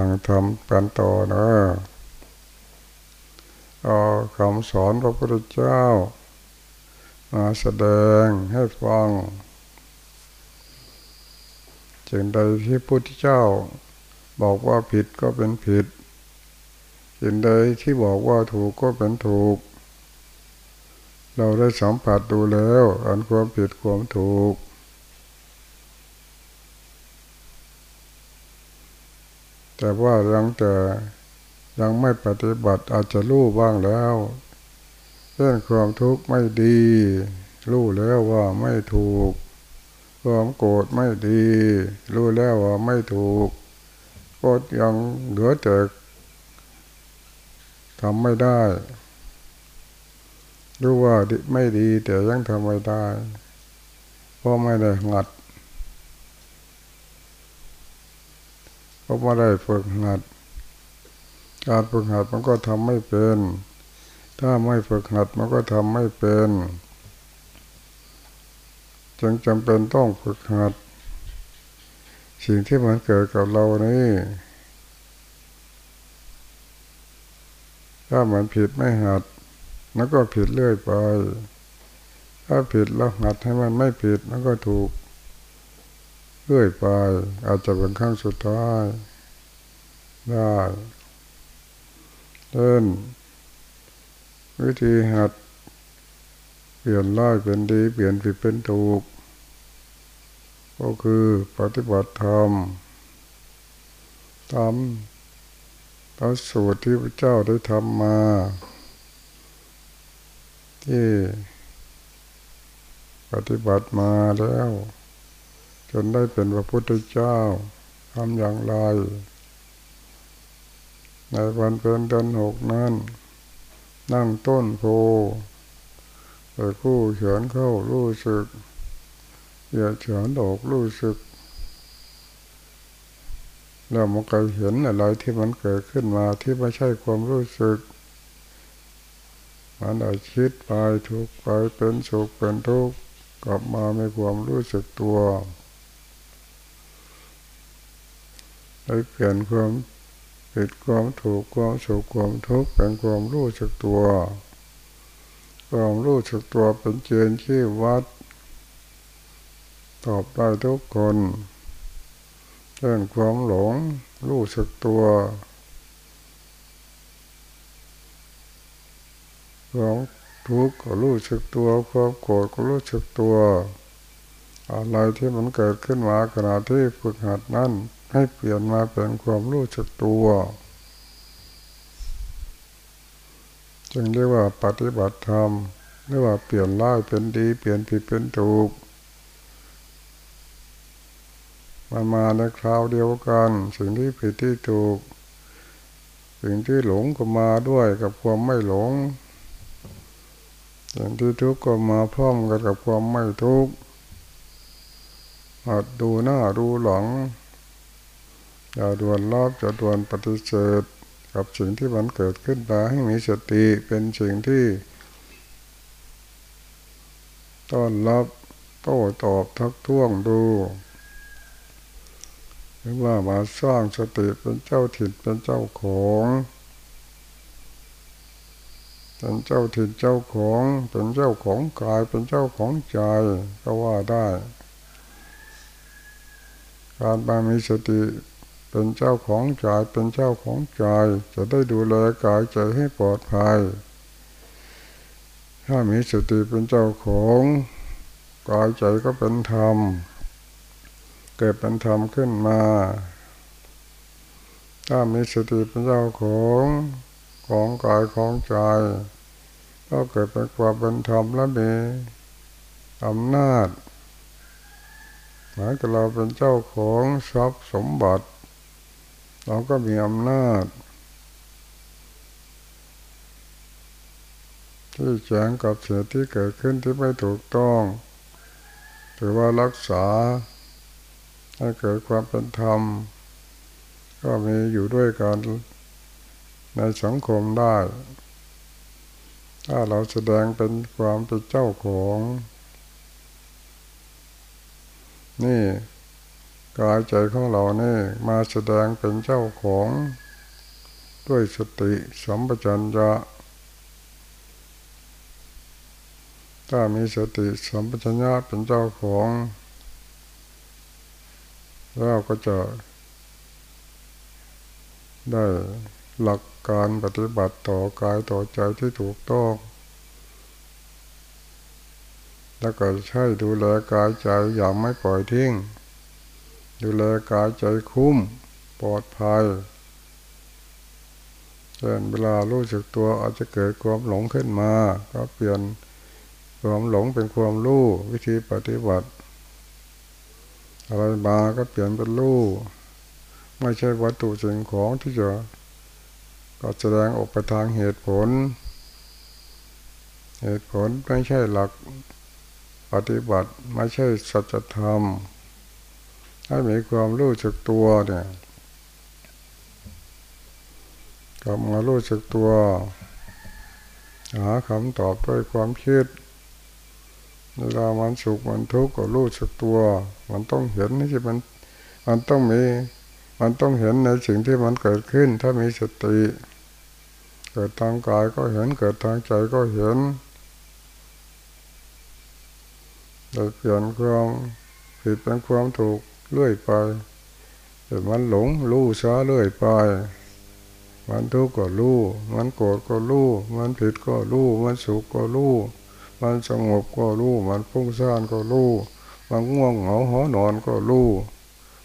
ฟังธรรมกันต่อนะเอาคำสอนพระพุทธเจ้า มาแสดงให้ฟังจึงใดที่พุทธเจ้า บอกว่าผิดก็เป็นผิดจึงใดที่บอกว่าถูกก็เป็นถูก เราได้สัมผัสดูแล้ว อันความผิดความถูก แต่ว่ายังแต่ยังไม่ปฏิบัติอาจจะรู้บ้างแล้วเรื่องความทุกข์ไม่ดี รู้แล้วว่าไม่ถูก ความโกรธไม่ดี รู้แล้วว่าไม่ถูกก็ยังเหลือแต่ทำไม่ได้ รู้ว่าไม่ดีแต่ยังทำไม่ได้ เพราะไม่ได้หัด เพราะไม่ได้ฝึกหัด การฝึกหัดมันก็ทำไม่เป็น ถ้าไม่ฝึกหัดมันก็ทำไม่เป็น จึงจำเป็นต้องฝึกหัด สิ่งที่มันเกิดกับเรานี่ถ้ามันผิดไม่หัดมันก็ผิดเรื่อยไป ถ้าผิดแล้วหัดให้มันไม่ผิดมันก็ถูก เรื่อยไป อาจจะเป็นครั้งสุดท้าย ได้เล่นวิธีหัด เปลี่ยนร้ายเป็นดี เปลี่ยนผิดเป็นถูก ก็คือปฏิบัติธรรมตามตามสูตรที่พระเจ้าได้ทำมา ที่ปฏิบัติมาแล้ว นได้เป็นพระพุทธเจ้าทำอย่างไร ในวันเป็นเดือนหกนั้น นั่งต้นโพไปคู่เฉินเข้ารู้สึกอย่าเฉินออกรู้สึกแล้วมันก็เห็นอะไรที่มันเกิดขึ้นมาที่ไม่ใช่ความรู้สึก มันอาคิดไปทุกไปเป็นสุขเป็นทุกข์กลับมาไม่ความรู้สึกตัว ได้เปลี่ยนความผิดความถูกความสุขความทุกข์เป็นความรู้สึกตัว ความรู้สึกตัวเป็นเจนที่วัด ตอบได้ทุกคนเรื่องความหลงรู้สึกตัวความทุกข์ก็รู้สึกตัวความโกรธก็รู้สึกตัว อะไรที่มันเกิดขึ้นมาขณะที่ฝึกหัดนั่น ให้เปลี่ยนมาเป็นความรู้จักตัวจึงเรียกว่าปฏิบัติธรรมเรียกว่าเปลี่ยนร้ายเป็นดี เปลี่ยนผิดเป็นถูกมันมาในคราวเดียวกัน สิ่งที่ผิดที่ถูก สิ่งที่หลงก็มาด้วยกับความไม่หลง สิ่งที่ทุกข์ก็มาพร้อมกันกับความไม่ทุกข์หัดดูหน้าดูหลัง อย่าด่วนรอบจะด่วนปฏิเสธกับสิ่งที่มันเกิดขึ้นมาให้มีสติเป็นสิ่งที่ต้อนรับโต้ตอบทักท้วงดู หรือว่ามาสร้างสติเป็นเจ้าถิ่นเป็นเจ้าของเป็นเจ้าถิ่นเจ้าของเป็นเจ้าของกายเป็นเจ้าของใจก็ว่าได้ การมามีสติ เป็นเจ้าของใจเป็นเจ้าของใจจะได้ดูแลกายใจให้ปลอดภัย ถ้ามีสติเป็นเจ้าของกายใจก็เป็นธรรม เกิดเป็นธรรมขึ้นมา ถ้ามีสติเป็นเจ้าของของกายของใจก็เกิดเป็นความเป็นธรรมและมีอำนาจหมายถึงเราเป็นเจ้าของทรัพย์สมบัติ เราก็มีอำนาจ ที่แจ้งกับเสียที่เกิดขึ้นที่ไม่ถูกต้อง ถือว่ารักษาให้เกิดความเป็นธรรม ก็มีอยู่ด้วยกันในสังคมได้ ถ้าเราแสดงเป็นความเป็นเจ้าของ นี่ กายใจของเรานี่มาแสดงเป็นเจ้าของด้วยสติสัมปชัญญะ ถ้ามีสติสัมปชัญญะเป็นเจ้าของแล้วก็จะได้หลักการปฏิบัติต่อกายต่อใจที่ถูกต้อง แล้วก็ใช้ดูแลกายใจอย่างไม่ปล่อยทิ้ง ดูแลกายใจคุ้มปลอดภัยเช่นเวลารู้สึกตัวอาจจะเกิดความหลงขึ้นมา ก็เปลี่ยนความหลงเป็นความรู้วิธีปฏิบัติ อะไรมาก็เปลี่ยนเป็นรู้ไม่ใช่วัตถุสิ่งของที่จะก็แสดงออกไปทางเหตุผล เหตุผลไม่ใช่หลักปฏิบัติไม่ใช่สัจธรรม ให้มีความรู้สึกตัวเนี่ยกลับมารู้สึกตัว หาคำตอบด้วยความคิดเวลามันสุขมันทุกข์ก็รู้สึกตัว มันต้องเห็นนี่มันมันต้องมี มันต้องเห็นในสิ่งที่มันเกิดขึ้น ถ้ามีสติ เกิดทางกายก็เห็นเกิดทางใจก็เห็นเปลี่ยนความผิดเป็นความถูก เลื่อยไปแต่มันหลงรู้ซะเลื่อยไป มันทุกข์ก็รู้ มันโกรธก็รู้ มันผิดก็รู้ มันสุขก็รู้ มันสงบก็รู้ มันฟุ้งซ่านก็รู้ มันง่วงเหงาหอนอนก็รู้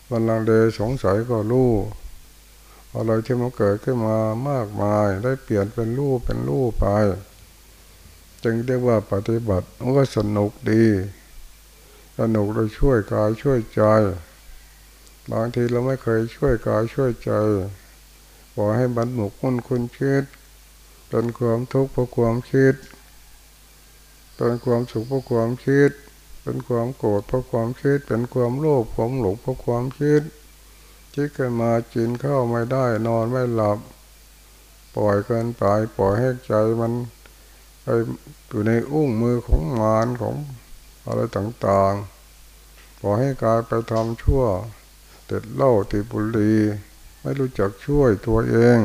มันลังเลสงสัยก็รู้อะไรที่มันเกิดขึ้นมามากมาย ได้เปลี่ยนเป็นรูปเป็นรูปไป จึงเรียกว่าปฏิบัติมันก็สนุกดี สนุกเราช่วยกายช่วยใจ บางทีเราไม่เคยช่วยกายช่วยใจบอกให้บรรหมกมุ่นคุณคิดเป็นความทุกข์เพราะความคิดเป็นความสุขเพราะความคิดเป็นความโกรธเพราะความคิดเป็นความโลภความหลงเพราะความคิดคิดกันมาจินข้าวไม่ได้นอนไม่หลับ ปล่อยเกินไปปล่อยให้ใจมันไปอยู่ในอุ้งมือของมารของอะไรต่างๆ ปล่อยให้กายไปทำชั่ว ติดเหล้าติดบุหรี่ไม่รู้จักช่วยตัวเอง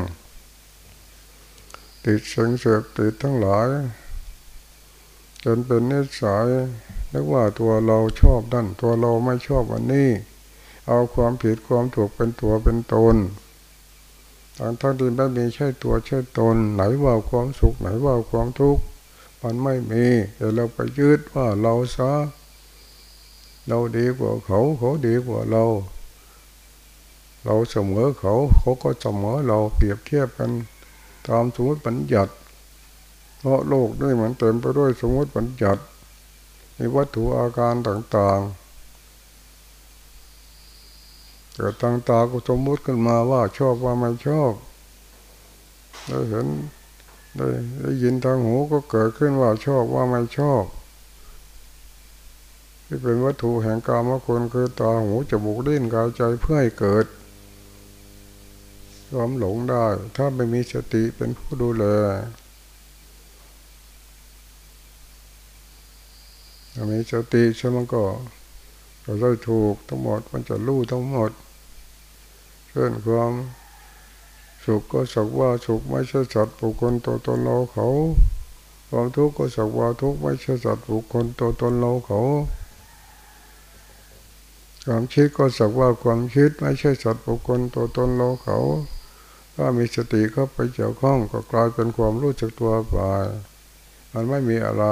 ติดสิงเสพติดทั้งหลาย จนเป็นนิสัยนึกว่าตัวเราชอบนั่นตัวเราไม่ชอบอันนี้ เอาความผิดความถูกเป็นตัวเป็นตนทางทั้งที่ไม่มีใช่ตัวใช่ตน ไหนว่าความสุขไหนว่าความทุกข์มันไม่มีแต่เราไปยึดว่าเราซะเราดีกว่าเขาเขาดีกว่าเรา เราเสมอเขาเขาก็เสมอเราเปรียบเทียบกันตามสมมติปัญญัติพราะโลกนี่มันเต็มไปด้วยสมมติปัญญัติมีวัตถุอาการต่างๆเกิดต่างตาก็สมมติขึ้นมาว่าชอบว่าไม่ชอบได้เห็นได้ได้ยินทางหูก็เกิดขึ้นว่าชอบว่าไม่ชอบ ที่เป็นวัตถุแห่งกรรมคุณคือตาหูจมูกลิ้นกายใจเพื่อให้เกิด ความหลงได้ ถ้าไม่มีสติเป็นผู้ดูแลมีสติใช่มันก็ก็ได้ถูกทั้งหมดมันจะรู้ทั้งหมดเช่นความสุขก็สักว่าสุขไม่ใช่สัตว์บุคคลตัวตนเราเขาความทุกข์ก็สักว่าทุกข์ไม่ใช่สัตว์บุคคลตัวตนเราเขาความคิดก็สักว่าความคิดไม่ใช่สัตว์บุคคลตัวตนเราเขา ถ้ามีสติเข้าไปเกี่ยวข้องก็กลายเป็นความรู้จักตัวไปมันไม่มีอะไร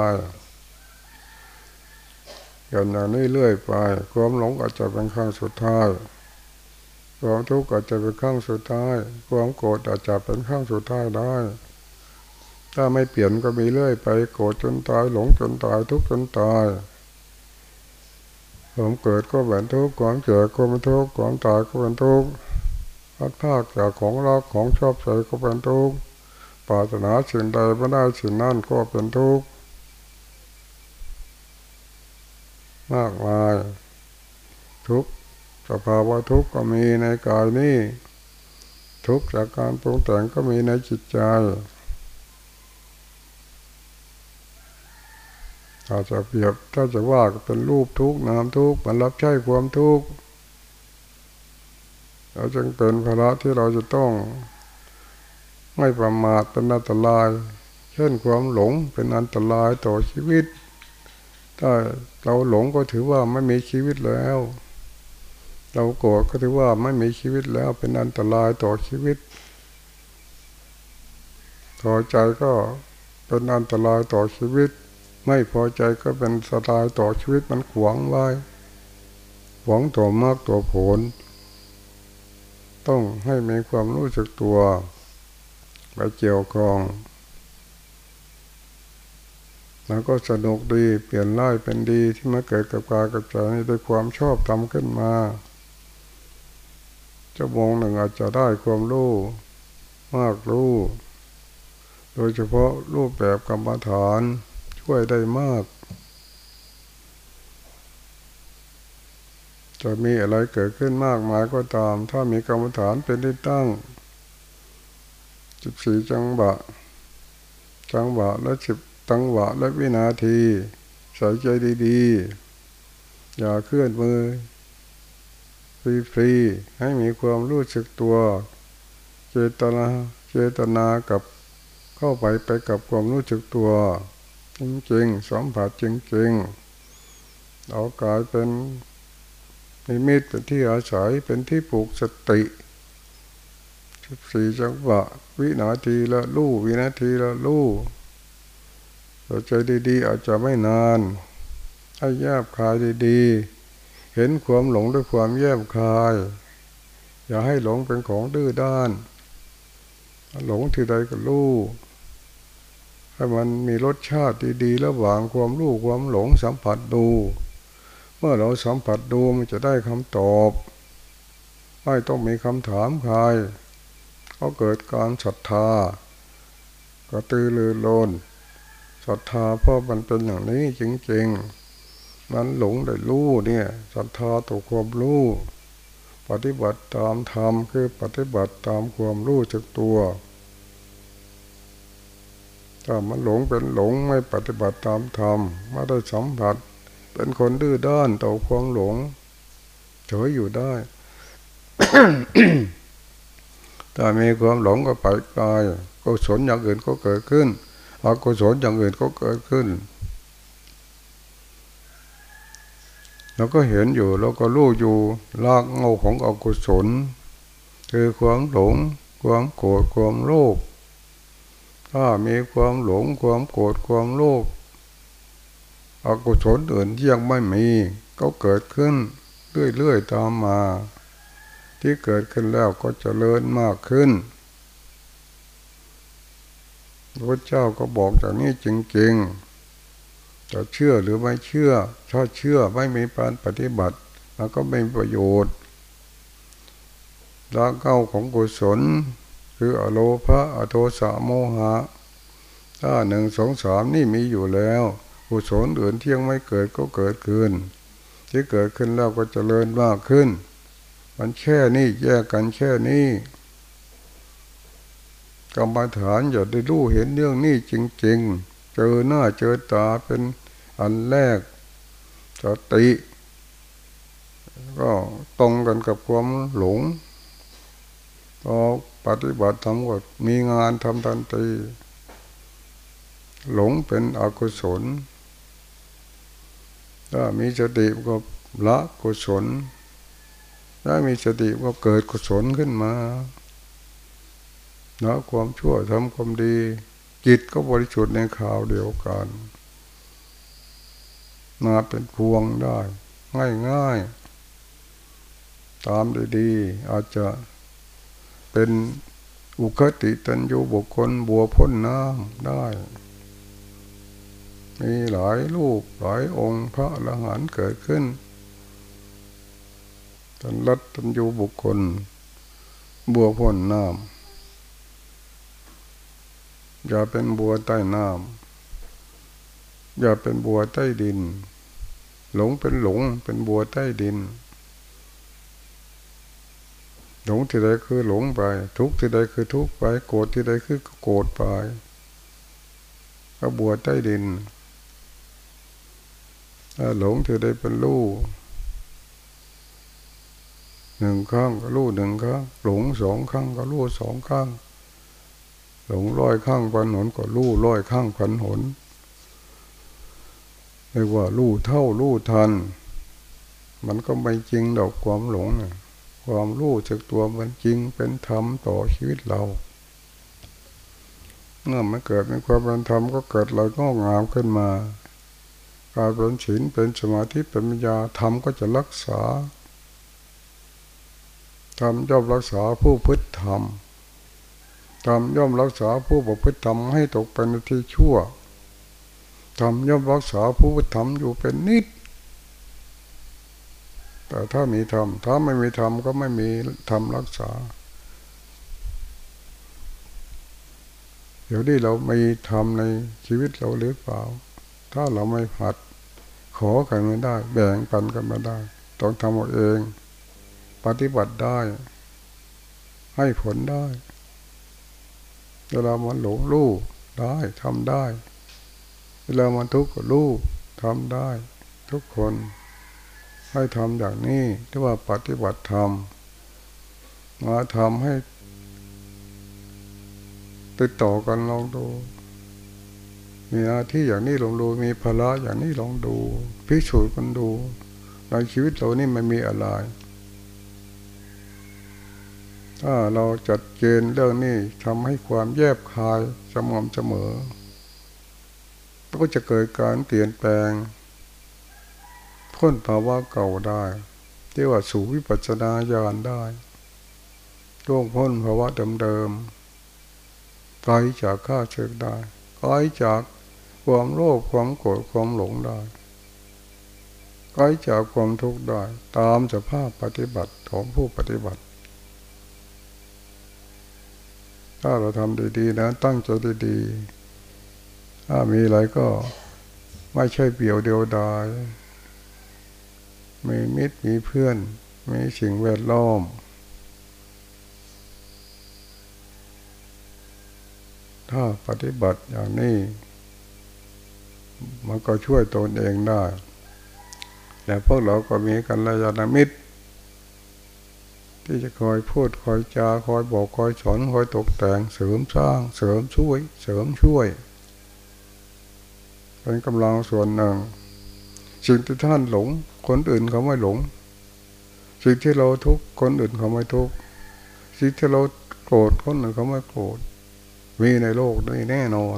กันอย่างนี้เรื่อยไป ความหลงอาจจะเป็นครั้งสุดท้ายความทุกข์อาจจะเป็นครั้งสุดท้าย ความโกรธอาจจะเป็นครั้งสุดท้ายได้ ถ้าไม่เปลี่ยนก็มีเรื่อยไป โกรธจนตายหลงจนตายทุกข์จนตายความเกิดก็เป็นทุกข์ความเจ็บก็เป็นทุกข์ความตายก็เป็นทุกข์ พัดภาคจากของรักของชอบใจก็เป็นทุกข์ปรารถนาสิ่งใดไม่ได้สิ่งนั้นก็เป็นทุกข์มากมายทุกสภาวะทุกก็มีในกายนี้ทุกจากการปรุงแต่งก็มีในจิตใจอาจจะเปรียบถ้าจะว่าเป็นรูปทุกนามทุกมันรับใช้ความทุกข์ เราจึงเป็นภาระที่เราจะต้อง ไม่ประมาทเป็นอันตราย เช่นความหลงเป็นอันตรายต่อชีวิต ถ้าเราหลงก็ถือว่าไม่มีชีวิตแล้ว เราโกรธก็ถือว่าไม่มีชีวิตแล้วเป็นอันตรายต่อชีวิตพอใจก็เป็นอันตรายต่อชีวิต ไม่พอใจก็เป็นสตายต่อชีวิตมันขวางไว้ หวังตัวมากตัวผล ต้องให้มีความรู้สึกตัวไปเกี่ยวข้อง แล้วก็สนุกดีเปลี่ยนร้ายเป็นดีที่มาเกิดกับกายกับใจด้วยความชอบทำขึ้นมาจะมองหนึ่งอาจจะได้ความรู้มากรู้ โดยเฉพาะรูปแบบกรรมฐานช่วยได้มาก จะมีอะไรเกิดขึ้นมากมายก็ตาม ถ้ามีกรรมฐานเป็นที่ตั้งสิบสี่จังหวะจังหวะและสิบจังหวะและวินาที ใส่ใจดีๆ อย่าเคลื่อนมือฟรีๆให้มีความรู้สึกตัว เจตนาเจตนากับเข้าไปไปกับความรู้สึกตัว จริงๆสัมผัสจริงๆเอากายเป็น นิมิตเป็นที่อาศัยเป็นที่ปลูกสติสิบสี่จังหวะวินาทีละลู่วินาทีละลู่เราใจดีๆอาจจะไม่นานให้แยบคายดีๆ เห็นความหลงด้วยความแยบคาย อย่าให้หลงเป็นของดื้อด้าน หลงที่ใดก็ลู่ให้มันมีรสชาติดีๆ ระหว่างความรู้ความหลงสัมผัสดู มื่อเราสัมผัสดูมันจะได้คำตอบ ไม่ต้องมีคำถามใครเขาเกิดการศรัทธากระตือรือร้นศรัทธาเพราะมันเป็นอย่างนี้จริงๆ มันหลงได้รู้เนี่ยศรัทธาต่อความรู้ปฏิบัติตามธรรมคือปฏิบัติตามความรู้จักตัวถ้ามันหลงเป็นหลงไม่ปฏิบัติตามธรรมไม่ได้สัมผัส เป็นคนดื้อด้านต่อความหลงเฉยอยู่ได้ถ้ามีความหลงก็ไปกายกุศลอย่างอื่นก็เกิดขึ้นอกุศลอย่างอื่นก็เกิดขึ้นเราก็เห็นอยู่เราก็รู้อยู่ลากเงาของอกุศล คือความหลง ความโกรธความโลภถ้ามีความหลงความโกรธความโลภ อกุศลอื่นที่ยังไม่มี ก็เกิดขึ้นเรื่อยๆตามมา ที่เกิดขึ้นแล้วก็จเจริญมากขึ้นพระเจ้าก็บอกจากนี้จริงๆจะเชื่อหรือไม่เชื่อ ถ้าเชื่อไม่มีการปฏิบัติมันก็ไม่ประโยชน์ละเก้าของกุศล คืออโลภะอโทสะโมหะถ้าหนึ่งสองสามนี่มีอยู่แล้ว กุศลอื่นที่ยังไม่เกิดก็เกิดขึ้น ที่เกิดขึ้นแล้วก็จเจริญมากขึ้น มันแค่นี้แยกกันแค่นี้กรรมฐานอย่าได้รู้เห็นเรื่องนี้จริง ๆ เจอหน้าเจอตาเป็นอันแรกสติ ก็ตรงกันกับความหลงพอปฏิบัติทำก็มีงานทำทันทีหลงเป็นอกุศล ถ้ามีสติก็ละกุศล ถ้ามีสติก็เกิดกุศลขึ้นมาละความชั่วทำความดี จิตก็บริสุทธิ์ในข่าวเดียวกันมาเป็นพวงได้ ง่ายง่ายตามดีๆอาจจะเป็นอุคติตันยูบุคคลบัวพ้นน้ำได้ มีหลายรูปหลายองค์พระอรหันเกิดขึ้นตันรัตตันยูบุคคล บัวพ้นน้ำอย่าเป็นบัวใต้น้ำอย่าเป็นบัวใต้ดิน หลงเป็นหลงเป็นบัวใต้ดิน หลงที่ใดคือหลงไป ทุกที่ใดคือทุกไป โกรธที่ใดคือโกรธไปก็บัวใต้ดิน หลงถือได้เป็นลูกหนึ่งครั้งก็รู้หนึ่งครั้งหลงสองครั้งก็รู้สองครั้งหลงร้อยครั้งพันหนก็รู้ร้อยครั้งพันหนเรียกว่ารู้เท่ารู้ทัน มันก็ไม่จริงดอกความหลงนี่ยความรู้จากตัวมันจริงเป็นธรรมต่อชีวิตเรา เมื่อมันเกิดเป็นความเป็นธรรมก็เกิดเรางอกงามขึ้นมา การเป็นศีลเป็นสมาธิเป็นปัญญาธรรมก็จะรักษาธรรมย่อมรักษาผู้พฤติธรรมธรรมย่อมรักษาผู้ประพฤติธรรมให้ตกไปในที่ชั่วธรรมย่อมรักษาผู้พฤติธรรมอยู่เป็นนิด แต่ถ้ามีธรรมถ้าไม่มีธรรมก็ไม่มีธรรมรักษา เดี๋ยวนี้เราไม่ทำในชีวิตเราหรือเปล่า ถ้าเราไม่ผัด ขอกันไม่ได้ แบ่งปันกันไม่ได้ ต้องทำเอาเอง ปฏิบัติได้ ให้ผลได้เวลามันหลงรู้ได้ทำได้ เวลามันทุกข์รู้ทำได้ ทุกคนให้ทำอย่างนี้ที่ว่าปฏิบัติธรรมมาทำให้ติดต่อกันลองดู มีหน้าที่อย่างนี้ลองดูมีภาระอย่างนี้ลองดู พิสูจน์กันดูในชีวิตเรานี่มันมีอะไรถ้าเราจัดเกณฑ์เรื่องนี้ทำให้ความแยบคายสม่ำเสมอก็จะเกิดการเปลี่ยนแปลงพ้นภาวะเก่าได้ที่ว่าสู่วิปัสสนาญาณได้ล่วงพ้นภาวะเดิมๆไกลจากข้าศึกได้ไกลจาก ความโลภความโกรธความหลงได้ไกลจากความทุกข์ได้ตามสภาพปฏิบัติของผู้ปฏิบัติ ถ้าเราทำดีๆนะตั้งใจดีๆถ้ามีอะไรก็ไม่ใช่เปี่ยวเดียวดายมีมิตรมีเพื่อน มีสิ่งแวดล้อมถ้าปฏิบัติอย่างนี้ มันก็ช่วยตนเองได้แต่พวกเราก็มีกันระยะมิตร ที่จะคอยพูดคอยจาคอยบอกคอยสอนคอยตกแต่งเสริมสร้าง เสริมช่วย เสริมช่วย เป็นกำลังส่วนหนึ่งสิ่งที่ท่านหลง คนอื่นเขาไม่หลง สิ่งที่เราทุกคนอื่นเขาไม่ทุกสิ่งที่เราโกรธคนอื่นเขาไม่โกรธมีในโลกนี้แน่นอน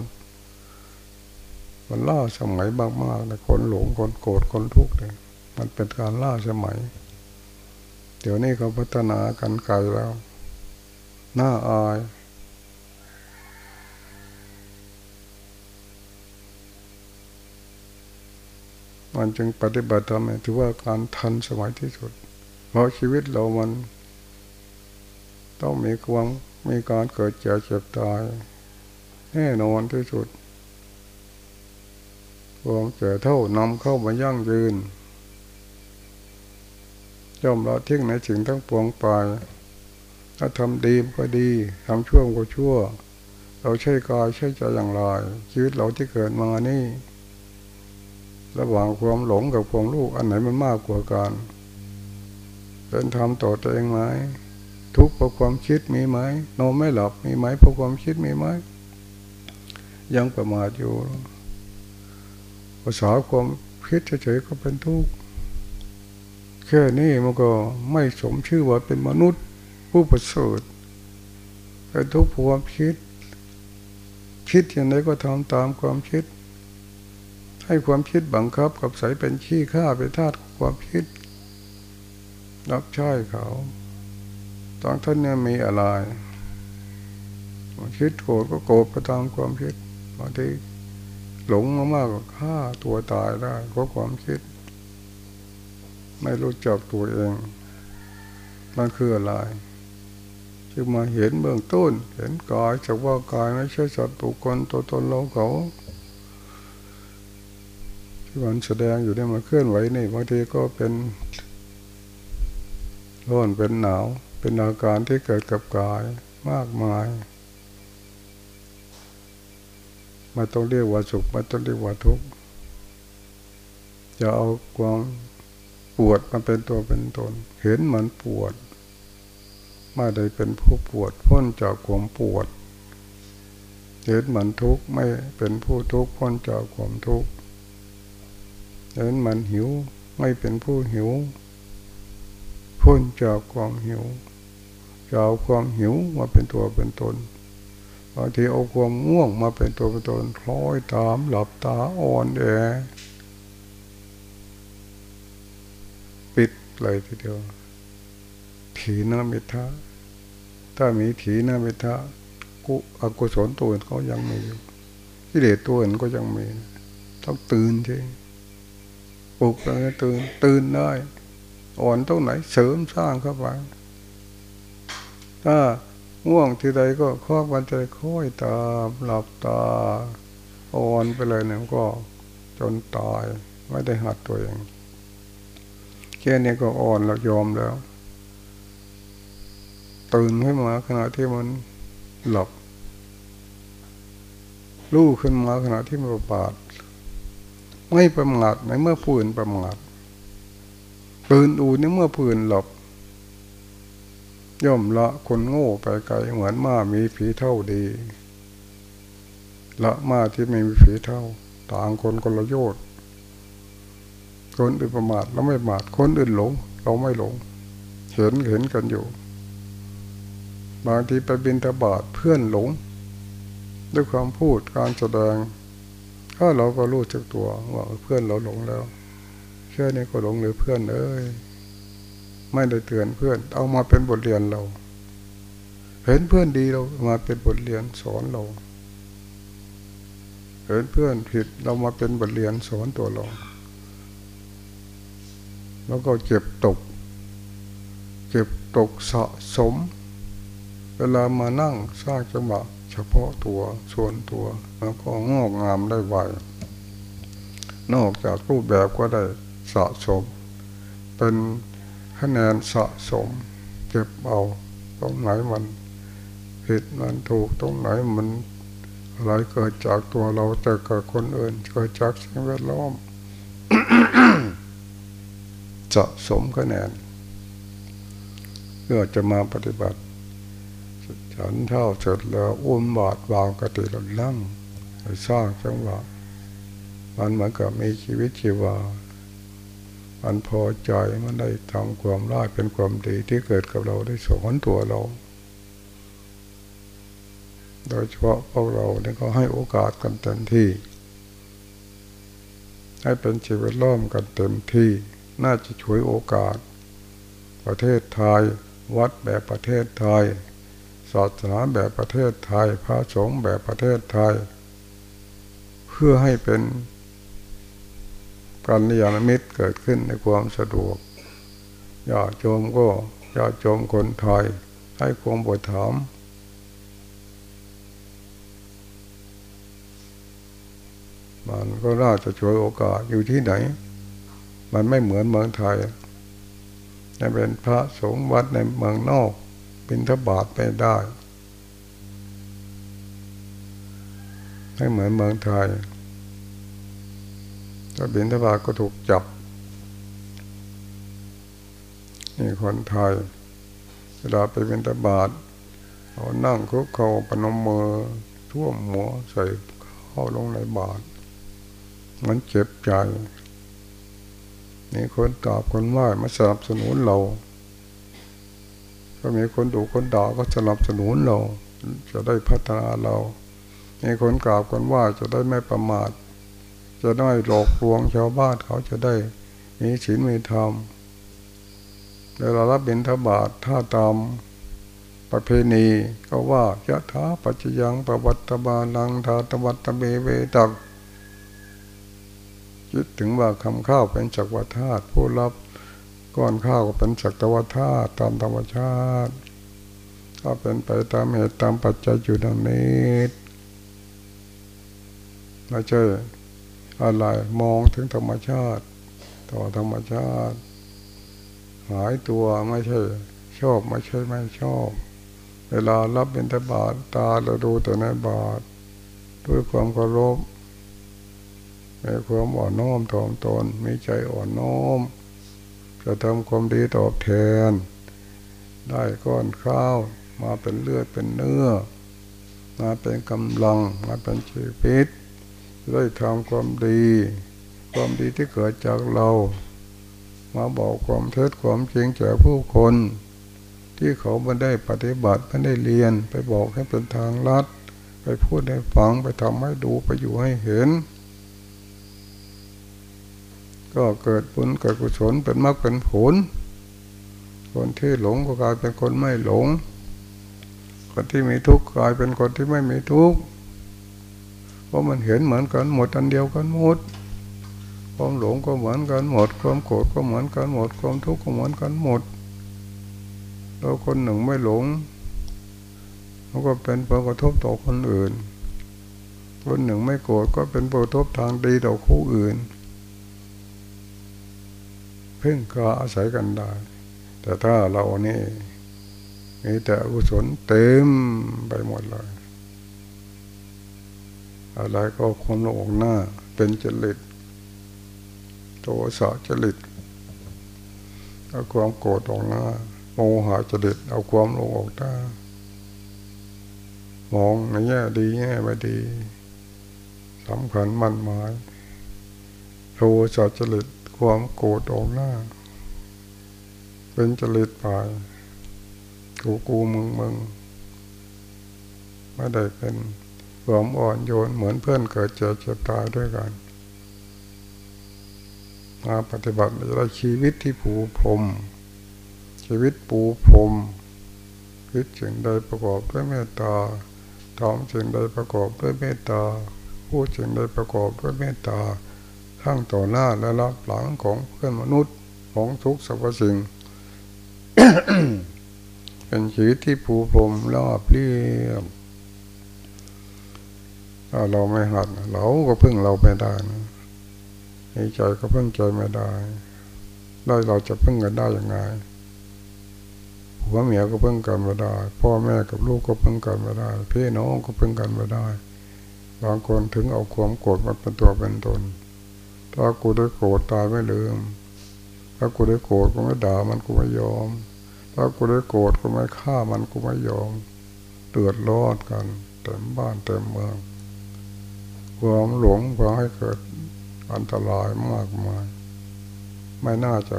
มันล่าสมัยมากๆนะคนหลงคนโกรธคนทุกข์เนี่ยมันเป็นการล่าสมัย เดี๋ยวนี้เขาพัฒนากันไกลแล้วน่าอายมันจึงปฏิบัติธรรมถือว่าการทันสมัยที่สุด เพราะชีวิตเรามัน ต้องมีความมีการเกิดเจ็บเจ็บตาย แน่นอนที่สุด ความเจ็บเท่านำเข้ามายั่งยืนย่อมละทิ้งในสิ่งทั้งปวงไป ถ้าทำดีก็ดีทำชั่วก็ชั่ว เราใช้กายใช้ใจอย่างไรชีวิตเราที่เกิดมานี่ ระหว่างความหลงกับความรู้อันไหนมันมากกว่ากันเป็นธรรมต่อตัวเองไหมทุกข์เพราะความคิดมีไหมนอนไม่หลับมีไหมเพราะความคิดมีไหมยังประมาทอยู่ ภาษาความคิดเฉยๆก็เป็นทุกข์แค่นี้มันก็ไม่สมชื่อว่าเป็นมนุษย์ผู้ประเสริฐเป็นทุกข์ความคิด คิดอย่างไรก็ทำตามความคิด ให้ความคิดบังคับกับใสเป็นขี้ข้าเป็นธาตุความคิดรับใช้เขาตอนท่านเนี่ยมีอะไรความคิดโกรธก็โกรธไปตามความคิดบางที หลงมากๆก็ฆ่าตัวตายได้เพราะความคิด ไม่รู้จักตัวเอง มันคืออะไรจึงมาเห็นเบื้องต้น เห็นกายจากว่ากายไม่ใช่สัตว์บุคคลตัวตนเราเขามันแสดงอยู่เนี่ยมันเคลื่อนไหวนี่บางทีก็เป็นร้อนเป็นหนาว เป็นอาการที่เกิดกับกายมากมาย มาต้องเรียกว่าสุขมาต้องเรียกว่าทุกข์จะเอาความปวดมาเป็นตัวเป็นตน เห็นมันปวดไม่ได้เป็นผู้ปวดพ้นจากความปวดเห็นมันทุกข์ไม่เป็นผู้ทุกข์พ้นจากความทุกข์เห็นมันหิวไม่เป็นผู้หิว พ้นจากความหิวจะเอาความหิวมาเป็นตัวเป็นตน บางทีเอาความง่วงมาเป็นตัวเป็นตนคล้อยตามหลับตาอ่อนแอปิดเลยทีเดียว ถีนามิทะถ้ามีถีนามิทะกุอกุศลตัวอื่นเขายังมีอยู่กิเลสตัวอื่นก็ยังมี ต้องตื่นจริงปลุกแล้วตื่นตื่นได้อ่อนตรงไหนเสริมสร้างเข้าไปถ้า ง่วงทีใดก็คอกวันใจค่อยตาหลับตาอ่อนไปเลยเนี่ยก็จนตายไม่ได้หัดตัวเองแค่นี้ก็อ่อนแล้วยอมแล้ว ตื่นขึ้นมาขณะที่มันหลับรู้ขึ้นมาขณะที่มันประบาดไม่ประมาทในเมื่อผู้อื่นประมาทตื่นอูในเมื่อผู้อื่นหลับ ย่อมละคนโง่ไปไกลเหมือนม้ามีผีเท่าดี ละม้าที่ไม่มีผีเท่า ต่างคนคนละโยชน์คนอื่นประมาทเราไม่ประมาทคนอื่นหลง เราไม่หลง เห็นเห็นกันอยู่ บางทีไปบินทบาทเพื่อนหลง ด้วยความพูดการแสดงถ้าเราก็รู้จักตัวว่าเพื่อนเราหลงแล้วแค่นี้ก็หลงหรือเพื่อนเอ้ย ไม่ได้เตือนเพื่อน เอามาเป็นบทเรียนเรา เห็นเพื่อนดีเรามาเป็นบทเรียนสอนเรา เห็นเพื่อนผิดเรามาเป็นบทเรียนสอนตัวเรา แล้วก็เก็บตกเก็บตกสะสม เวลามานั่งสร้างจังหวะเฉพาะตัวส่วนตัว แล้วก็งอกงามได้ไวนอกจากรูปแบบก็ได้สะสม เป็น คะแนนสะสมเก็บเอาตรงไหนมันผิดมันถูกตรงไหนมันอะไรเกิดจากตัวเราแต่เกิดคนอื่นเกิดจากสิ่งแวดล้อมสะสมคะแนนเพื่อจะมาปฏิบัติฉันเท่าเสร็จแล้วอุ้มบาดวางกติหลังลั่งสร้างจังหวะมันเหมือนกับมีชีวิตชีวา มันพอใจมันได้ทำความร้ายเป็นความดีที่เกิดกับเราได้สอนตัวเรา โดยเฉพาะพวกเราเนี่ยก็ให้โอกาสกันเต็มที่ ให้เป็นชีวิตร่อมกันเต็มที่ น่าจะช่วยโอกาส ประเทศไทย วัดแบบประเทศไทย ศาสนาแบบประเทศไทย พระสงฆ์แบบประเทศไทย เพื่อให้เป็น การนิยามมิตรเกิดขึ้นในความสะดวกอย่าโจมก็อย่าโจมคนไทยให้ความบทถามมันก็น่าจะช่วยโอกาสอยู่ที่ไหน มันไม่เหมือนเมืองไทยจะเป็นพระสงฆ์วัดในเมืองนอกเป็นทบาทไปได้ ไม่เหมือนเมืองไทย ถ้าบินทบาทก็ถูกจับ นี่คนไทยเวลาไปบินทบาทเขานั่งคุกเข่าปนมมือท่วมหัวใส่เข้าลงในบาท มันเจ็บใจ นี่คนกราบคนไหว้มาสนับสนุนเราก็มีคนดูคนด่าก็สนับสนุนเรา จะได้พัฒนาเรา มีคนกราบคนไหว้จะได้ไม่ประมาท จะได้หลอกลวงชาวบ้านเขาจะได้มีศีลมีธรรมเวลารับบิณฑบาตถ้าตามประเพณีก็ว่ายะถาปัจจยังปวัตตบาลังทาตวัตตเบเวตักคิดถึงว่าคำข้าวเป็นจักรวธาตุผู้รับก้อนข้าวก็เป็นจักรวธาตุตามธรรมชาติก็เป็นไปตามเหตุตามปัจจัยอยู่ดังนี้ไม่ใช่ อะไรมองถึงธรรมชาติ ต่อธรรมชาติ หายตัวไม่ใช่ ชอบไม่ใช่ไม่ชอบ เวลารับเป็นทบาทตาเราดูแต่ในบาท ด้วยความเคารพมีความอ่อนน้อมถ่อมตนมีใจอ่อนน้อม จะทำความดีตอบแทน ได้ก้อนข้าวมาเป็นเลือดเป็นเนื้อ มาเป็นกำลังมาเป็นชีวิต ได้ทำความดี ความดีที่เกิดจากเรา มาบอกความเท็จความจริงแก่ผู้คน ที่เขาไม่ได้ปฏิบัติไม่ได้เรียน ไปบอกให้เป็นทางลัด ไปพูดให้ฟังไปทำให้ดูไปอยู่ให้เห็น ก็เกิดบุญเกิดกุศลเป็นมรรคเป็นผล คนที่หลงก็กลายเป็นคนไม่หลง คนที่มีทุกข์กลายเป็นคนที่ไม่มีทุกข์ เพราะมันเห็นเหมือนกันหมดอันเดียวกันหมดความหลงก็เหมือนกันหมด ความโกรธก็เหมือนกันหมด ความทุกข์ก็เหมือนกันหมดเราคนหนึ่งไม่หลงมันก็เป็นผลกระทบต่อคนอื่น คนหนึ่งไม่โกรธก็เป็นผลกระทบทางดีต่อคู่อื่น เพ่งก็อาศัยกันได้ แต่ถ้าเรานี่มีแต่กุศลเต็มไปหมดเลย อะไรก็ความลงอกหน้า เป็นจริตโทสะจริตเอาความโกรธออกหน้าโมหะจริตเอาความลงออกหน้ามองในแง่ดีแง่ไม่ดีสำคัญมั่นหมายโทสะจริตความโกรธออกหน้า เป็นจริตไปกูกูมึงมึงไม่ได้เป็น ความอ่อนโยนเหมือนเพื่อนเกิดเจ็บเจ็บตายด้วยกัน มาปฏิบัติเราชีวิตที่ผูพรมชีวิตปูพรมคิดสิ่งใดประกอบด้วยเมตตาทำสิ่งใดประกอบด้วยเมตตาพูดสิ่งใดประกอบด้วยเมตตาทั้งต่อหน้าและรับหลังของเพื่อนมนุษย์ของทุกสรรพสิ่ง เป็นชีวิตที่ผูพรมราบเรียบ ถ้าเราไม่หัด เราก็พึ่งเราไม่ได้นใจก็พึ่งใจไม่ได้ได้เราจะพึ่งกันได้ยังไงผัวเมียก็พึ่งกันไม่ได้ พ่อแม่กับลูกก็พึ่งกันไม่ได้ พี่น้องก็พึ่งกันไม่ได้บางคนถึงเอาความโกรธมาเป็นตัวเป็นตน ถ้ากูได้โกรธตายไม่ลืม ถ้ากูได้โกรธก็ไม่ด่ามันกูไม่ยอม ถ้ากูได้โกรธก็ไม่ฆ่ามันกูไม่ยอมเดือดร้อนกันเต็มบ้านเต็มเมือง ความหลงพาให้เกิดอันตรายมากมาย ไม่น่าจะ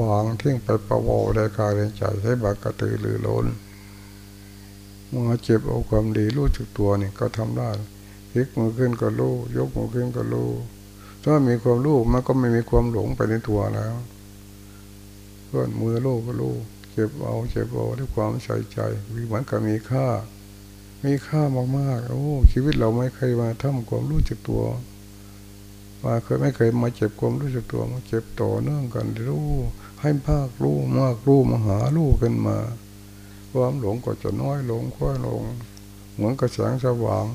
วางทิ้งไปประวในกายในใจให้บากระตือรือร้นมาเจ็บเอาความดีรู้จักตัวนี่ก็ทำได้พลิกมือขึ้นก็รู้ยกมือขึ้นก็รู้ถ้ามีความรู้มันก็ไม่มีความหลงไปในตัวแล้วเพื่อนมือรู้ก็รู้เจ็บเอาเจ็บเอาด้วยความใส่ใจมีเหมือนกับมีค่า มีค่ามากๆ โอ้ ชีวิตเราไม่เคยมาทำความรู้จักตัว มาเคยไม่เคยมาเจ็บความรู้จักตัวมาเจ็บต่อเนื่องกันรู้ให้ภาครู้มากรู้มหารู้กันมา ความหลงก็จะน้อยลงค่อยลง เหมือนกับแสงสว่าง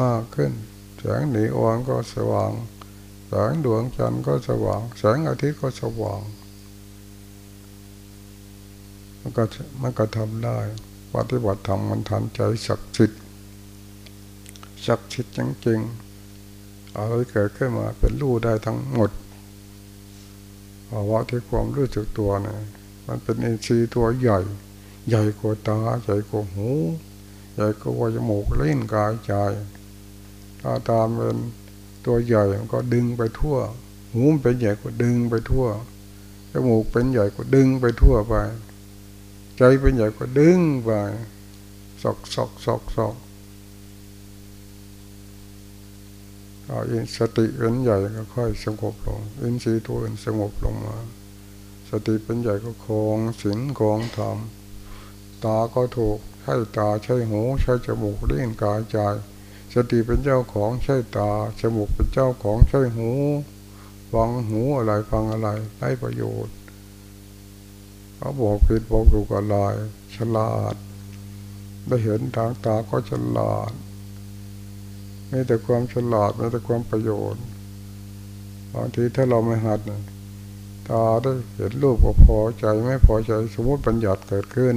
มากขึ้น แสงหนีอ่อนก็สว่าง แสงดวงจันทร์ก็สว่าง แสงอาทิตย์ก็สว่าง มันก็มันก็ทำได้ ปฏิบัติธรรมมันทันใจศักดิ์สิทธิ์ศักดิ์สิทธิ์จริงๆอะไรเกิดขึ้นมาเป็นรู้ได้ทั้งหมดภาวะที่ความรู้สึกตัวเนี่ยมันเป็นอินทรีย์ตัวใหญ่ ใหญ่กว่าตาใหญ่กว่าหูใหญ่กว่าจมูกเล่นกายใจตาตามเป็นตัวใหญ่มันก็ดึงไปทั่ว หูเป็นใหญ่ก็ดึงไปทั่วจมูกเป็นใหญ่ก็ดึงไปทั่วไป ใจเป็นใหญ่ก็ดึงไปสอกสอกสอกสอกเอาอินสติเป็นใหญ่ก็ค่อยสงบลงอินทรีย์ตัวอื่นสงบลงมา สติเป็นใหญ่ก็คองสิงคองธรรมตาก็ถูกใช่ตาใช่หูใช่จมูกเล่นกายใจสติเป็นเจ้าของใช่ตาจมูกเป็นเจ้าของใช่หูฟังหูอะไรฟังอะไรได้ประโยชน์ เขาบอกผิดบอกถูกอะไรฉลาด ได้เห็นทางตาก็ฉลาดมีแต่ความฉลาดมีแต่ความประโยชน์บางทีถ้าเราไม่หัดตาได้เห็นรูปก็พอใจไม่พอใจสมมติปัญญัติเกิดขึ้น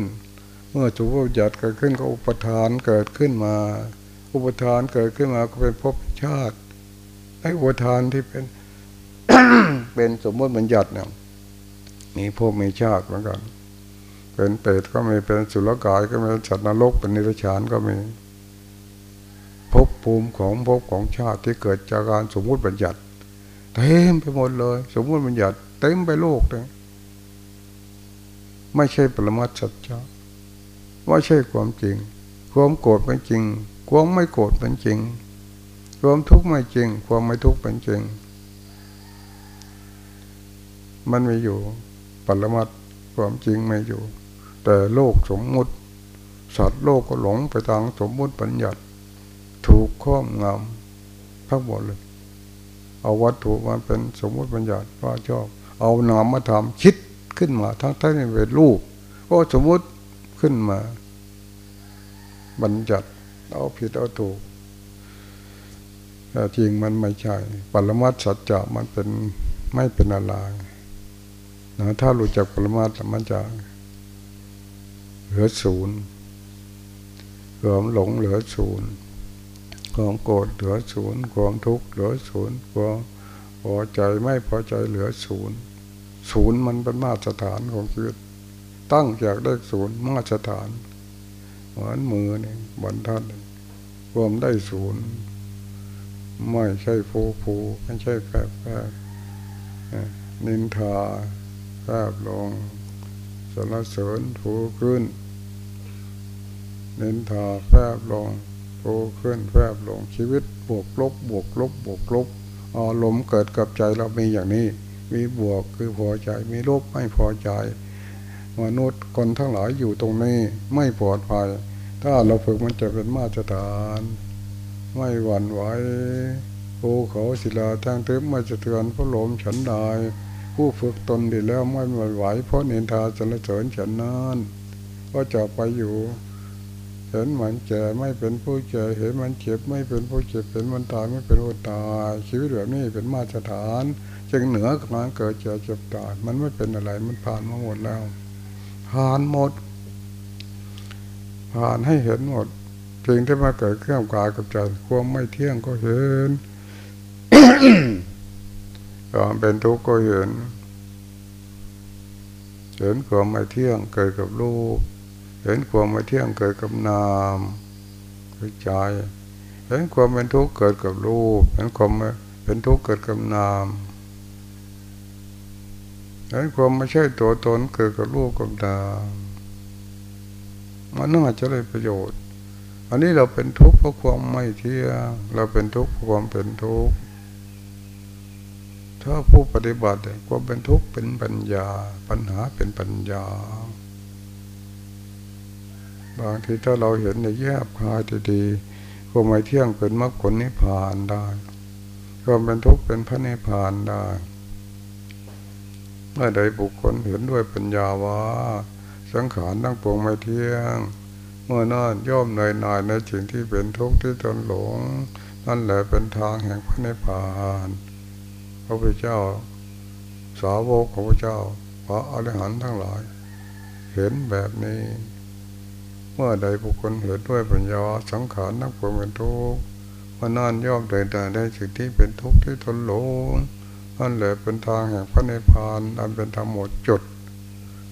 เมื่อสมมติปัญญัติเกิดขึ้นก็อุปทานเกิดขึ้นมา อุปทานเกิดขึ้นมาก็เป็นภพชาติไอ้อุปทานที่เป็นเป็นสมมติบัญญัติเนี่ย มีพวกมีชาติเหมือนกัน เป็นเปรตก็มีเป็นสุรกายก็มีสัตว์นรกเป็นนิรชานก็มีภพภูมิของภพของชาติที่เกิดจากการสมมุติบัญญัติเต็มไปหมดเลย สมมุติบัญญัติเต็มไปโลกเลยไม่ใช่ปรมัตสัจจะไม่ใช่ความจริง ความโกรธเป็นจริง ความไม่โกรธเป็นจริง ความทุกข์ไม่จริง ความไม่ทุกข์เป็นจริง มันไม่อยู่ รมัตความจริงไม่อยู่ แต่โลกสมมุติ สัตว์โลกก็หลงไปทางสมมุติปัญญัติ ถูกข้อมงำทั้งหมดเลย เอาวัตถุมาเป็นสมมุติปัญญัติว่าชอบ เอานามมาทำคิดขึ้นมาทั้งที่เป็นรูปก็สมมุติขึ้นมา บัญญัติเอาผิดเอาถูกแต่จริงมันไม่ใช่ ปรมัตสัจจะมันเป็นไม่เป็นอะไร นะถ้ารู้จักปรมัตมันจะเหลือศูนย์ความหลงเหลือศูนย์ความโกรธเหลือศูนย์ความทุกข์เหลือศูนย์ความพอใจไม่พอใจเหลือศูนย์ศูนย์มันเป็นมาตรฐานของชีวิตตั้งจากได้ศูนย์มาตรฐานเหมือนมือนี่บรรทัดรวมได้ศูนย์ไม่ใช่ฟูฟูไม่ใช่แฝบแฝบนินทา แฝบลงสรรเสริญถูขึ้น เนินทาแฝบลงถูขึ้นแฝบลงชีวิตบวกลบบวกลบบวกลบอารมณ์เกิดกับใจเรามีอย่างนี้ มีบวกคือพอใจมีลบไม่พอใจมนุษย์คนทั้งหลายอยู่ตรงนี้ไม่ปลอดภัย ถ้าเราฝึกมันจะเป็นมาตรฐาน ไม่หวั่นไหวภูเขาศิลาทางทึบม่จะเตือนพระลมฉันใด ผู้ฝึกตนดีแล้วไม่หวั่นไหวเพราะเนินทาสรรเสริญฉันนั้นก็จะไปอยู่ เห็นมันแก่ไม่เป็นผู้แก่เห็นมันเจ็บไม่เป็นผู้เจ็บเห็นมันตายไม่เป็นผู้ตายชีวิตแบบนี้เป็นมาตรฐานจึงเหนือการเกิดเจ็บเจ็บตายมันไม่เป็นอะไรมันผ่านมาหมดแล้วผ่านหมด ผ่านให้เห็นหมดเพียงที่มาเกิดเครื่องกายกับใจความไม่เที่ยงก็เห็น ความเป็นทุกข์ก็เห็น เห็นความไม่เที่ยงเกิดกับรูป เห็นความไม่เที่ยงเกิดกับนามคือใจ เห็นความเป็นทุกข์เกิดกับรูป เห็นความเป็นทุกข์เกิดกับนามเห็นความไม่ใช่ตัวตนเกิดกับรูปกับนามมันน่าจะได้ประโยชน์ อันนี้เราเป็นทุกข์เพราะความไม่เที่ยง เราเป็นทุกข์เพราะความเป็นทุกข์ ถ้าผู้ปฏิบัติความเป็นทุกข์เป็นปัญญา ปัญหาเป็นปัญญา บางทีถ้าเราเห็นในแยบคายดีๆความไม่เที่ยงเป็นมรรคผลนิพพานได้ความเป็นทุกข์เป็นพระนิพพานได้เมื่อใดบุคคลเห็นด้วยปัญญาว่า สังขารทั้งปวงไม่เที่ยง เมื่อนั่นย่อมเหน่อยหน่ายในสิ่งที่เป็นทุกข์ที่ตนหลง นั่นแหละเป็นทางแห่งพระนิพพาน พระพุทธเจ้า สาวกของพระเจ้า พระอรหันต์ทั้งหลาย เห็นแบบนี้ เมื่อใดบุคคลเห็นด้วยปัญญาสังขารทั้งปวงเป็นทุกข์มื่อนั่นย่อมเหนื่อยหน่ายในสิ่งที่เป็นทุกข์ที่ตนหลงนั่นแหละเป็นทางแห่งพระนิพพานอันเป็นธรรมหมดจุด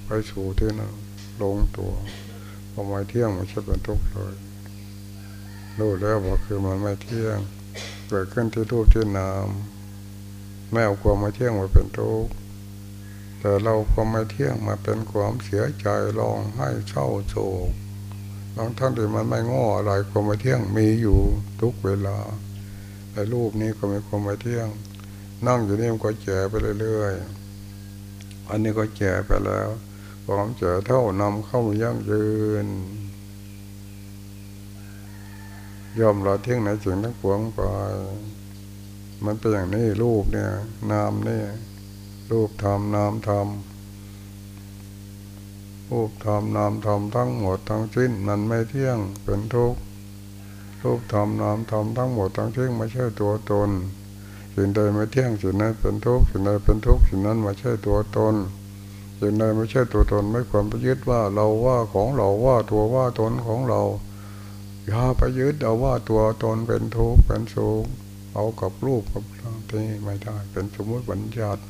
ไปสู่ที่นั่นลงตัวพอมาเที่ยงมันจะเป็นทุกข์เลยรู้แล้วว่าคือมันไม่เที่ยงเกิดขึ้นที่รูปที่นาม ไม่เอาความมาเที่ยงมาเป็นทุกข์แต่เราความไม่เที่ยงมาเป็นความเสียใจร้องให้เศร้าโศกบางท่านที่มันไม่ง้ออะไรความไม่เที่ยงมีอยู่ทุกเวลาแต่รูปนี้ก็มีความไม่เที่ยง นั่งอยู่นี่มันก็แก่ไปเรื่อยๆอันนี้ก็แก่ไปแล้วความแก่เท่านำเข้ามายั่งยืนยอมละทิ้งในสิ่งทั้งปวงไป มันเป็นอย่างนี้รูปเนี่ย นามเนี่ย รูปธรรมนามธรรมรูปธรรมนามธรรมทั้งหมดทั้งสิ้นมันไม่เที่ยงเป็นทุกข์รูปธรรมนามธรรมทั้งหมดทั้งสิ้นไม่ใช่ตัวตนสิ่งใดไม่เที่ยงสิ่งนั้นเป็นทุกข์สิ่งใดเป็นทุกข์สิ่งนั้นไม่ใช่ตัวตนสิ่งใดไม่ใช่ตัวตนไม่ควรไปยึดว่าเราว่าของเราว่าตัวว่าตนของเราอย่าไปยึดเอาว่าตัวตนเป็นทุกข์เป็นสุข เอากับรูปกับที่ไม่ได้ เป็นสมมติบัญญัติ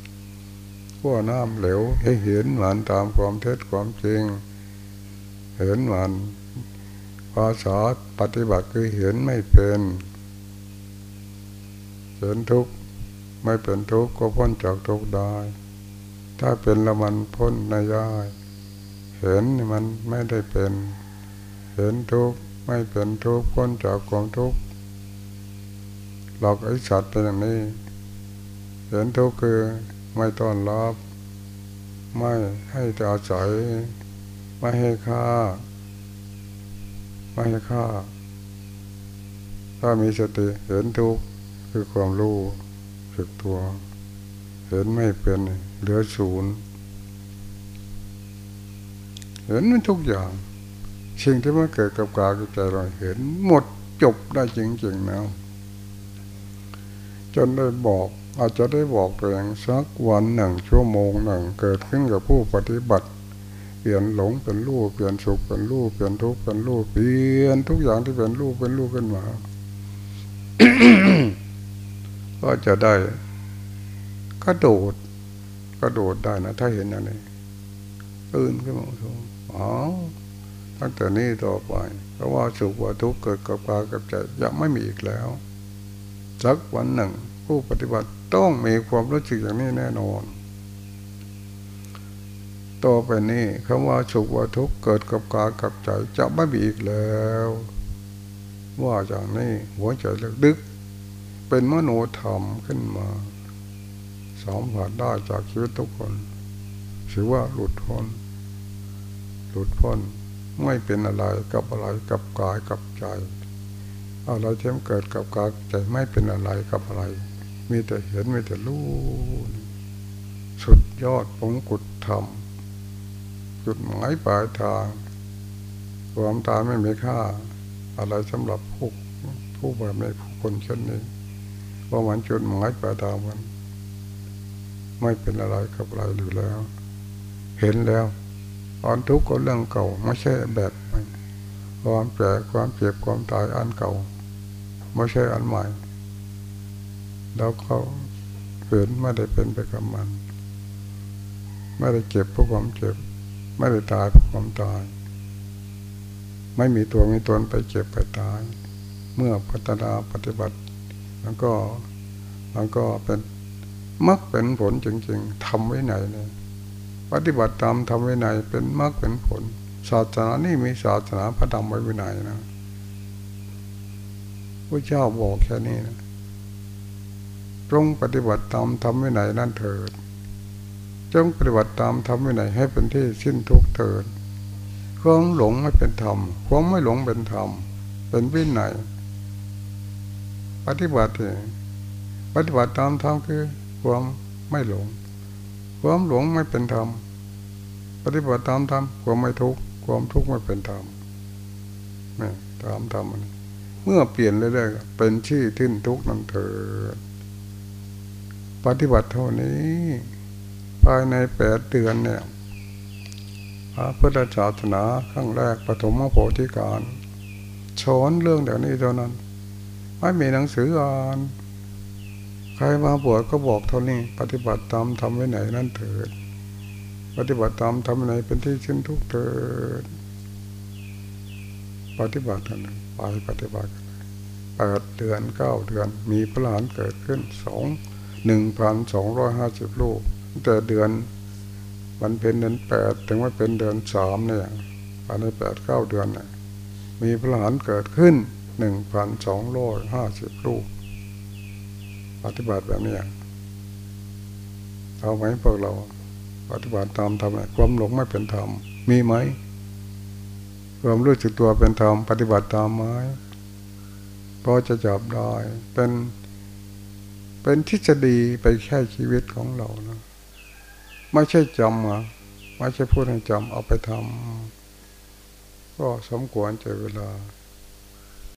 ขั้วน้ำเหลวให้เห็นเหมือนตามความเท็จความจริง เห็นมันภาษาปฏิบัติคือเห็นไม่เป็นเห็นทุกข์ไม่เป็นทุกข์ก็พ้นจากทุกข์ได้ ถ้าเป็นละมันพ้นไม่ได้เห็นมันไม่ได้เป็น เห็นทุกข์ไม่เป็นทุกข์พ้นจากความทุกข์ หลอกไอ้สัตว์เป็นอย่างนี้ เห็นทุกข์คือไม่ต้อนรับ ไม่ให้อาศัย ไม่ให้ค่า ไม่ให้ค่า ถ้ามีสติเห็นทุกข์คือความรู้สึกตัว เห็นไม่เป็นเหลือศูนย์เห็นมันทุกอย่างสิ่งที่มันเกิดกับกายกับใจเราเห็นหมดจบได้จริงๆนะ จนได้บอกอาจจะได้บอกตัวเองสักวันหนึ่งชั่วโมงหนึ่งเกิดขึ้นกับผู้ปฏิบัติ เปลี่ยนหลงเป็นรูปเปลี่ยนสุขเป็นรูปเปลี่ยนทุกข์เป็นรูปเปลี่ยนทุกอย่างที่เป็นรูปเป็นรูปขึ้นมา ก็จะได้กระโดดกระโดดได้นะถ้าเห็นอย่างนี้ตื่นขึ้นมาอ๋อตั้งแต่นี้ต่อไป เพราะว่าสุขว่าทุกข์เกิดกับกายกับใจจะไม่มีอีกแล้ว สักวันหนึ่ง ผู้ปฏิบัติต้องมีความรู้สึกอย่างนี้แน่นอน ต่อไปนี้คำว่าสุขว่าทุกข์เกิดกับกายกับใจจะไม่มีอีกแล้ว ว่าอย่างนี้หัวใจเลึกดึก เป็นมโนธรรมขึ้นมาสองผัสได้จากชีวิตทุกคนถือว่าหลุดพ้น หลุดพ้นไม่เป็นอะไรกับอะไรกับกายกับใจ อะไรที่มันเกิดกับกายใจไม่เป็นอะไรกับอะไร มีแต่เห็นมีแต่รู้สุดยอดปงกุฎธรรมจุดหมายปลายทางความตายไม่มีค่า อะไรสำหรับผู้ผู้แบบนี้ผู้คนเช่นนี้เพราะมันจุดหมายปลายทางมัน ไม่เป็นอะไรกับอะไรอยู่แล้ว เห็นแล้วตอนทุกข์ก็เรื่องเก่าไม่ใช่แบบใหม่ความแปลความเจ็บความตายอันเก่า ไม่ใช่อันใหม่ แล้วเขาเห็นไม่ได้เป็นไปกับมัน ไม่ได้เจ็บเพราะความเจ็บ ไม่ได้ตายเพราะความตาย ไม่มีตัวมีตนไปเจ็บไปตาย เมื่อพัฒนาปฏิบัติ แล้วก็แล้วก็เป็นมักเป็นผลจริงๆทำไว้ไหนเนี่ยปฏิบัติตามทำไว้ไหนเป็นมรรคเป็นผล ศาสนานี่มีศาสนาพระธรรมไว้ไว้ไหนนะ พระเจ้าบอกแค่นี้นะจงปฏิบัติตามทำไว้ไหนนั่นเถิด จงปฏิบัติตามทำไว้ไหนให้เป็นที่สิ้นทุกเถิดความหลงไม่เป็นธรรมความไม่หลงเป็นธรรม เป็นวินัยปฏิบัติปฏิบัติตามธรรมคือความไม่หลง ความหลงไม่เป็นธรรม ปฏิบัติตามธรรมความไม่ทุกข์ความทุกข์ไม่เป็นธรรมนี่ตามธรรมนี่ เมื่อเปลี่ยนเรื่อยๆเป็นชื่อทิ้นทุกข์นั่นเถิดปฏิบัติเท่านี้ ภายในแปดเดือนเนี่ยพระพุทธศาสนาขั้งแรกปฐมโพธิการสอนเรื่องเดี๋ยวนี้เท่านั้น ไม่มีหนังสืออ่านใครมาบวชก็บอกเท่านี้ ปฏิบัติตามทำไว้ไหนนั่นเถิด ปฏิบัติตามทำไว้ไหนเป็นที่ชิ้นทุกเถิด ปฏิบัติกัน ไปปฏิบัติแปดเดือนเก้าเดือน มีพระหลานเกิดขึ้นสองหนึ่งพันสองร้อยห้าสิบลูกแต่เดือนมันเป็นเดือนแปดถึงว่าเป็นเดือนสามเนี่ยภายในแปดเก้าเดือนเนี่ยมีพระหลานเกิดขึ้นหนึ่งพันสองร้อยห้าสิบลูกปฏิบัติแบบนี้เอาไหมพวกเรา ปฏิบัติตามธรรมความหลงไม่เป็นธรรมมีไหม ความรู้สึกตัวเป็นธรรมปฏิบัติตามไม้พอจะจับได้เป็นเป็นทฤษฎีไปแค่ชีวิตของเรานะไม่ใช่จำอะไม่ใช่พูดให้จำเอาไปทำก็สมควรใจเวลา